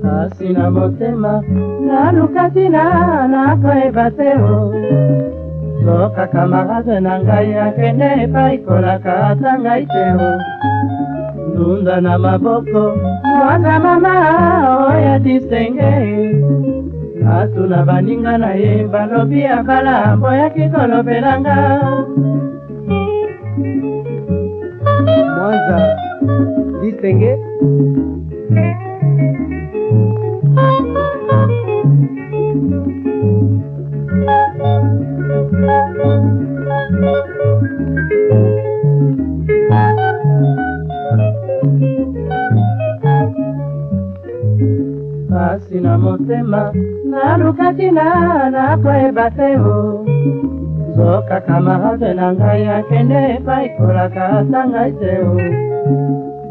kasi na motema nalukaki na nakoyeba te o soka kamarade na ngai akende epai kolaka ata ngai te o ndunda na maboko mwana mama oya disenge natuna baninga na ye balobi ya bala mboyaki kolobelanga anza lisenge pasi na motema nalukaki na nakoyeba te o soka kamahafela ngai akende epai kolaka ata ngai teo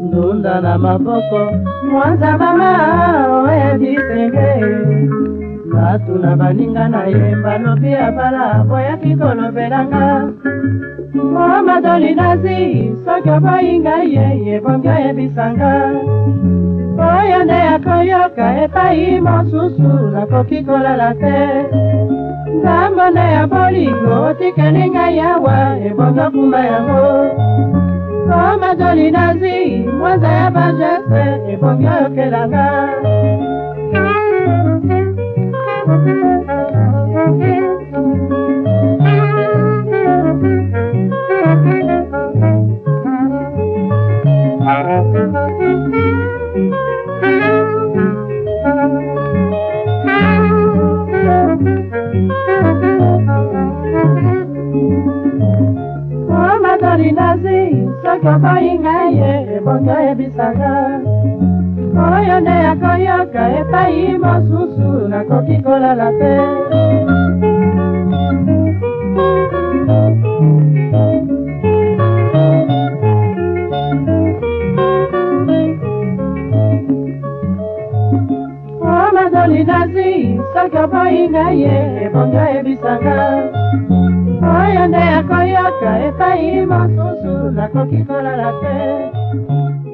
ndunda na maboko mwanza mama oyebi senge natuna baninga na ye balobi abala boyaki kolobelanga mohamadoli nazi soki oboyi ngai ye ebongi oyebisanga oyo nde akoyoka epai mosusu nakoki kolala te Zamanè a boli, nou ti kènen gaya wè, e bonjò kou mè a mò. Kò mè jò li nazi, mwen zè a panjè sè, e bonjò kè la mè. Mwen jò li nazi, mwen zè a panjè sè, e bonjò kè la mè. toboyi ngai ye ebongo ebisaka oyo nde yakoyoka epai mosusu nakoki kolala te oh, nazi soki oboyi ngai ye ebongo ebisaka oyo nde yakoyoka kaka epai mosusu nakoki kolala te